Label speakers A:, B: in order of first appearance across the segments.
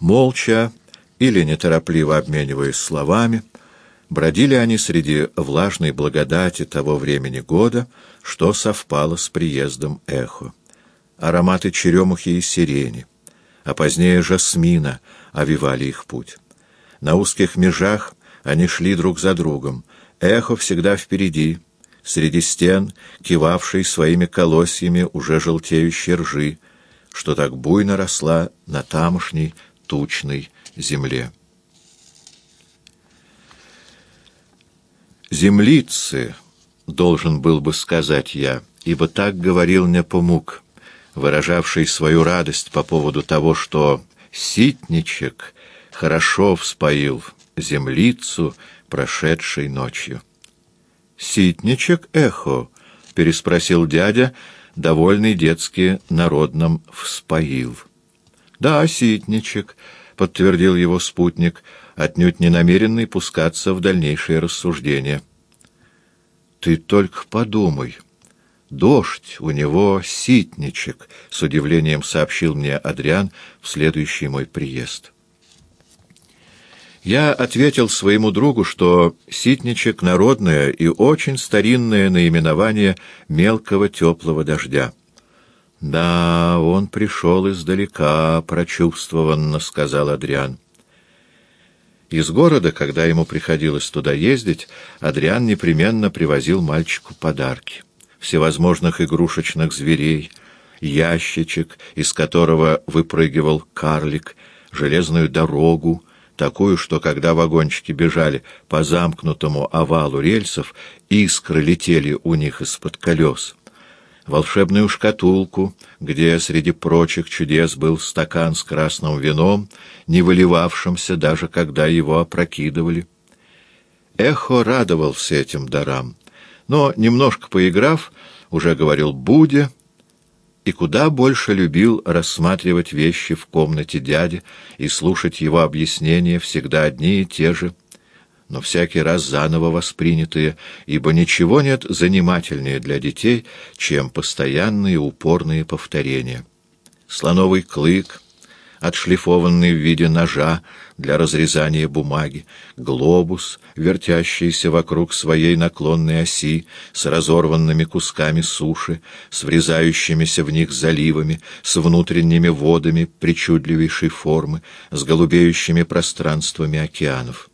A: Молча или неторопливо обмениваясь словами, бродили они среди влажной благодати того времени года, что совпало с приездом эхо. Ароматы черемухи и сирени, а позднее жасмина овивали их путь. На узких межах они шли друг за другом, эхо всегда впереди, среди стен, кивавшей своими колосьями уже желтеющей ржи, что так буйно росла на тамошней тучной земле. «Землицы», — должен был бы сказать я, ибо так говорил Непомук, выражавший свою радость по поводу того, что ситничек хорошо вспоил землицу, прошедшей ночью. «Ситничек эхо?» — переспросил дядя, довольный детски народным «вспоил». «Да, ситничек», — подтвердил его спутник, отнюдь не намеренный пускаться в дальнейшие рассуждения. «Ты только подумай. Дождь, у него ситничек», — с удивлением сообщил мне Адриан в следующий мой приезд. Я ответил своему другу, что ситничек — народное и очень старинное наименование мелкого теплого дождя. «Да, он пришел издалека, прочувствованно», — сказал Адриан. Из города, когда ему приходилось туда ездить, Адриан непременно привозил мальчику подарки. Всевозможных игрушечных зверей, ящичек, из которого выпрыгивал карлик, железную дорогу, такую, что когда вагончики бежали по замкнутому овалу рельсов, искры летели у них из-под колес. Волшебную шкатулку, где среди прочих чудес был стакан с красным вином, не выливавшимся даже когда его опрокидывали. Эхо радовался этим дарам, но, немножко поиграв, уже говорил «Будя», и куда больше любил рассматривать вещи в комнате дяди и слушать его объяснения всегда одни и те же, но всякий раз заново воспринятые, ибо ничего нет занимательнее для детей, чем постоянные упорные повторения. Слоновый клык — отшлифованный в виде ножа для разрезания бумаги, глобус, вертящийся вокруг своей наклонной оси, с разорванными кусками суши, с врезающимися в них заливами, с внутренними водами причудливейшей формы, с голубеющими пространствами океанов.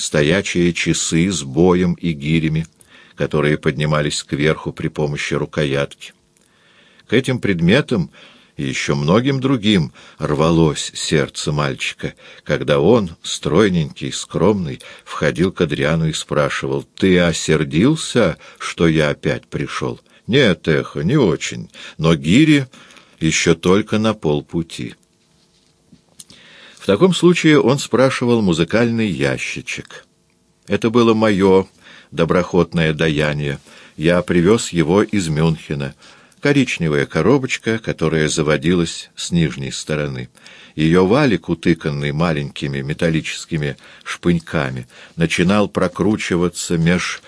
A: Стоячие часы с боем и гирями, которые поднимались кверху при помощи рукоятки. К этим предметам и еще многим другим рвалось сердце мальчика, когда он, стройненький, скромный, входил к Адриану и спрашивал, «Ты осердился, что я опять пришел?» «Нет, эхо, не очень, но гири еще только на полпути». В таком случае он спрашивал музыкальный ящичек. Это было мое доброхотное даяние. Я привез его из Мюнхена — коричневая коробочка, которая заводилась с нижней стороны. Ее валик, утыканный маленькими металлическими шпыньками, начинал прокручиваться меж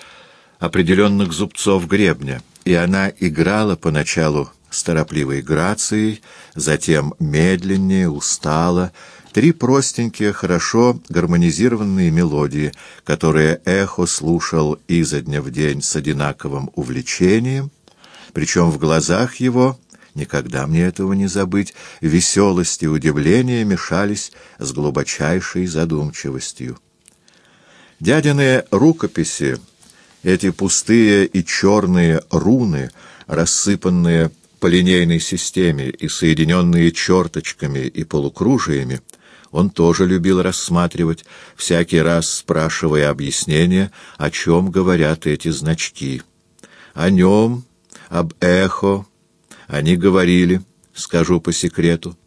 A: определенных зубцов гребня, и она играла поначалу с торопливой грацией, затем медленнее, устало, три простенькие, хорошо гармонизированные мелодии, которые эхо слушал изо дня в день с одинаковым увлечением — причем в глазах его, никогда мне этого не забыть, веселость и удивление мешались с глубочайшей задумчивостью. Дядины рукописи, эти пустые и черные руны, рассыпанные по линейной системе и соединенные черточками и полукружиями, он тоже любил рассматривать, всякий раз спрашивая объяснения, о чем говорят эти значки. О нем об эхо они говорили, скажу по секрету,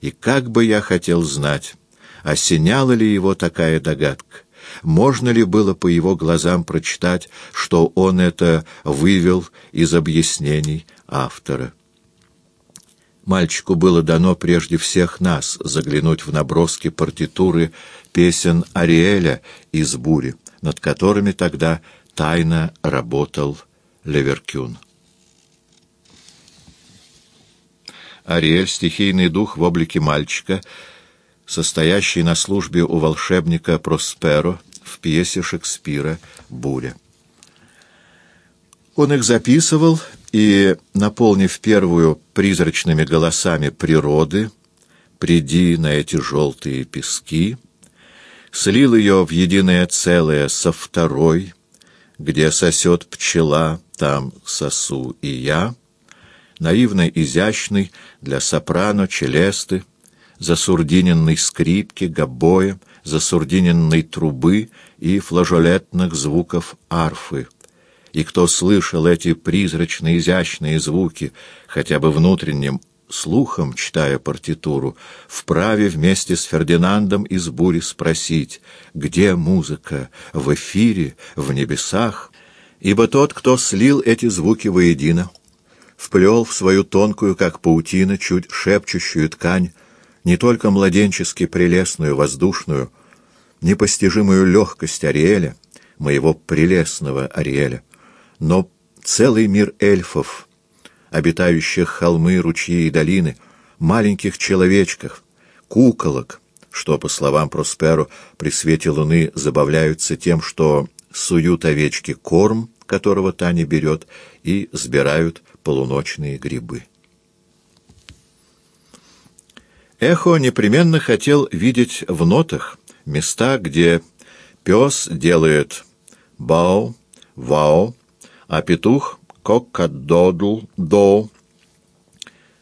A: и как бы я хотел знать, осеняла ли его такая догадка, можно ли было по его глазам прочитать, что он это вывел из объяснений автора. Мальчику было дано прежде всех нас заглянуть в наброски партитуры песен Ариэля из «Бури», над которыми тогда тайно работал Леверкюн. Ариэль, стихийный дух в облике мальчика, состоящий на службе у волшебника Просперо в пьесе Шекспира «Буря». Он их записывал и, наполнив первую призрачными голосами природы, «Приди на эти желтые пески», слил ее в единое целое со второй, где сосет пчела, там сосу и я, наивно изящный для сопрано, челесты, засурдиненной скрипки, гобоя, засурдиненной трубы и флажолетных звуков арфы. И кто слышал эти призрачные изящные звуки, хотя бы внутренним слухом, читая партитуру, вправе вместе с Фердинандом из бури спросить, где музыка, в эфире, в небесах, ибо тот, кто слил эти звуки воедино, вплел в свою тонкую, как паутина, чуть шепчущую ткань, не только младенчески прелестную, воздушную, непостижимую легкость Ариэля, моего прелестного Ариэля, но целый мир эльфов, обитающих холмы, ручьи и долины, маленьких человечках, куколок, что, по словам Просперо, при свете луны забавляются тем, что суют овечке корм, которого та не берет, и сбирают полуночные грибы. Эхо непременно хотел видеть в нотах места, где пес делает бау, вау, а петух коккадодл, до.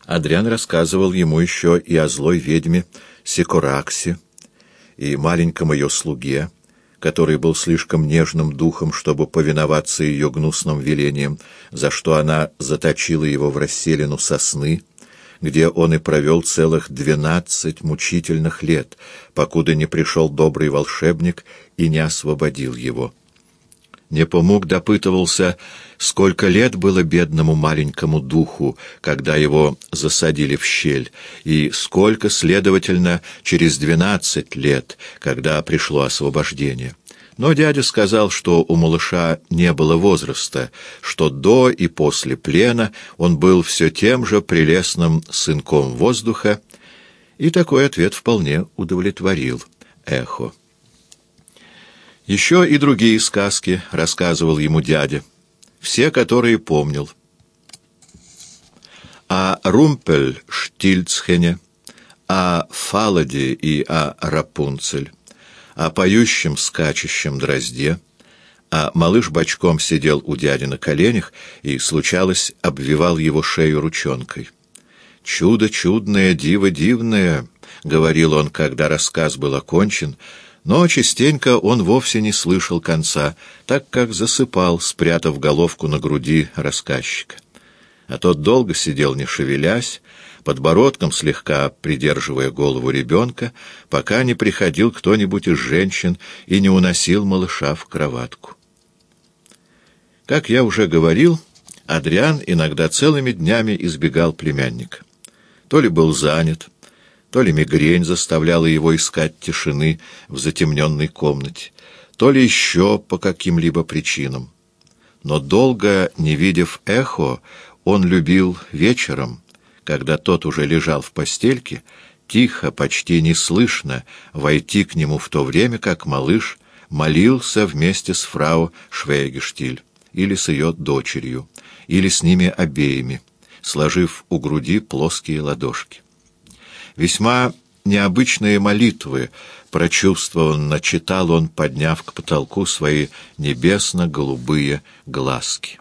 A: Адриан рассказывал ему еще и о злой ведьме Секураксе, и маленьком ее слуге, который был слишком нежным духом, чтобы повиноваться ее гнусным велениям, за что она заточила его в расселину сосны, где он и провел целых двенадцать мучительных лет, покуда не пришел добрый волшебник и не освободил его. Непомук допытывался, сколько лет было бедному маленькому духу, когда его засадили в щель, и сколько, следовательно, через двенадцать лет, когда пришло освобождение. Но дядя сказал, что у малыша не было возраста, что до и после плена он был все тем же прелестным сынком воздуха, и такой ответ вполне удовлетворил эхо. Еще и другие сказки рассказывал ему дядя, все, которые помнил. О Румпель-Штильцхене, о Фаладе и о Рапунцель, о поющем скачущем дрозде, а малыш бочком сидел у дяди на коленях и, случалось, обвивал его шею ручонкой. «Чудо чудное, диво дивное», — говорил он, когда рассказ был окончен, но частенько он вовсе не слышал конца, так как засыпал, спрятав головку на груди рассказчика. А тот долго сидел, не шевелясь, подбородком слегка придерживая голову ребенка, пока не приходил кто-нибудь из женщин и не уносил малыша в кроватку. Как я уже говорил, Адриан иногда целыми днями избегал племянника. То ли был занят, то ли мигрень заставляла его искать тишины в затемненной комнате, то ли еще по каким-либо причинам. Но долго не видев эхо, он любил вечером — когда тот уже лежал в постельке, тихо, почти неслышно, войти к нему в то время, как малыш молился вместе с фрау Швейгештиль, или с ее дочерью, или с ними обеими, сложив у груди плоские ладошки. Весьма необычные молитвы, прочувствованно читал он, подняв к потолку свои небесно-голубые глазки.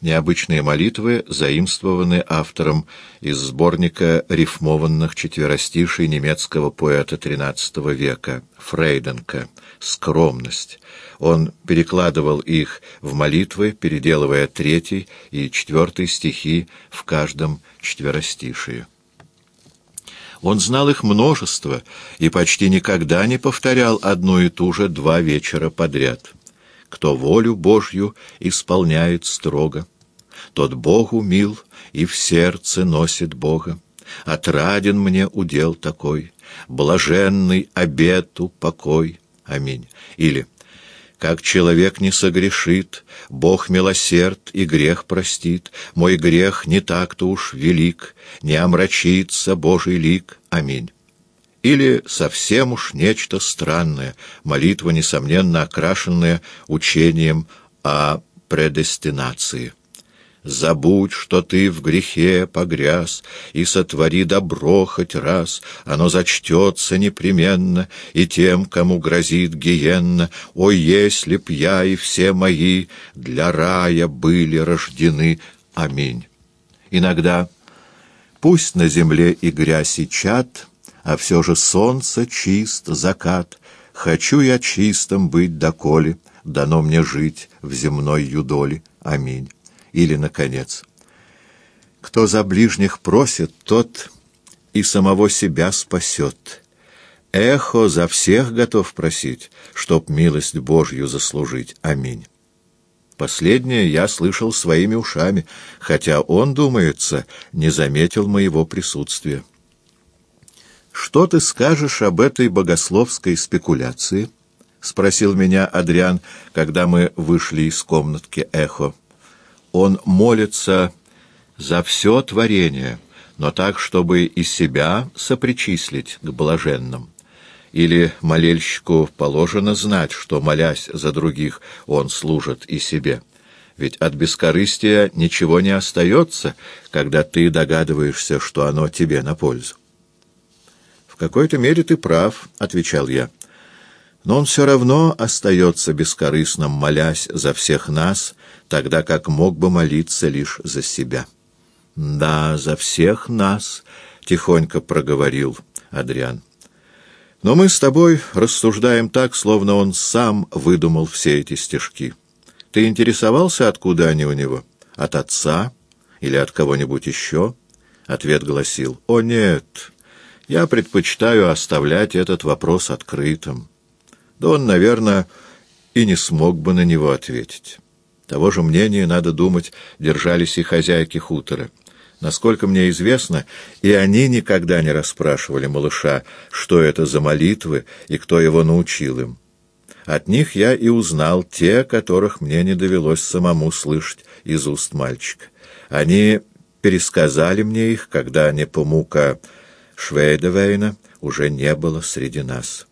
A: Необычные молитвы заимствованы автором из сборника рифмованных четверостишей немецкого поэта XIII века Фрейденка «Скромность». Он перекладывал их в молитвы, переделывая третий и четвертый стихи в каждом четверостишии. Он знал их множество и почти никогда не повторял одну и ту же два вечера подряд. Кто волю Божью исполняет строго, тот Богу мил и в сердце носит Бога. Отраден мне удел такой, блаженный обету покой. Аминь. Или как человек не согрешит, Бог милосерд и грех простит, Мой грех не так-то уж велик, Не омрачится Божий лик. Аминь. или совсем уж нечто странное, молитва, несомненно, окрашенная учением о предестинации. Забудь, что ты в грехе погряз, и сотвори добро хоть раз, оно зачтется непременно, и тем, кому грозит гиенна, о, если б я и все мои для рая были рождены. Аминь. Иногда пусть на земле и грязь и чад, а все же солнце чист, закат, хочу я чистым быть доколе, дано мне жить в земной юдоле. Аминь. Или, наконец, кто за ближних просит, тот и самого себя спасет. Эхо за всех готов просить, чтоб милость Божью заслужить. Аминь. Последнее я слышал своими ушами, хотя он, думается, не заметил моего присутствия. «Что ты скажешь об этой богословской спекуляции?» — спросил меня Адриан, когда мы вышли из комнатки «Эхо» он молится за все творение, но так, чтобы и себя сопричислить к блаженным. Или молельщику положено знать, что, молясь за других, он служит и себе. Ведь от бескорыстия ничего не остается, когда ты догадываешься, что оно тебе на пользу. «В какой-то мере ты прав», — отвечал я. «Но он все равно остается бескорыстным, молясь за всех нас тогда как мог бы молиться лишь за себя. «Да, за всех нас», — тихонько проговорил Адриан. «Но мы с тобой рассуждаем так, словно он сам выдумал все эти стишки. Ты интересовался, откуда они у него? От отца или от кого-нибудь еще?» Ответ гласил, «О нет, я предпочитаю оставлять этот вопрос открытым». Да он, наверное, и не смог бы на него ответить. Того же мнения, надо думать, держались и хозяйки хутора. Насколько мне известно, и они никогда не расспрашивали малыша, что это за молитвы и кто его научил им. От них я и узнал те, которых мне не довелось самому слышать из уст мальчика. Они пересказали мне их, когда Непомука Швейдевейна уже не было среди нас».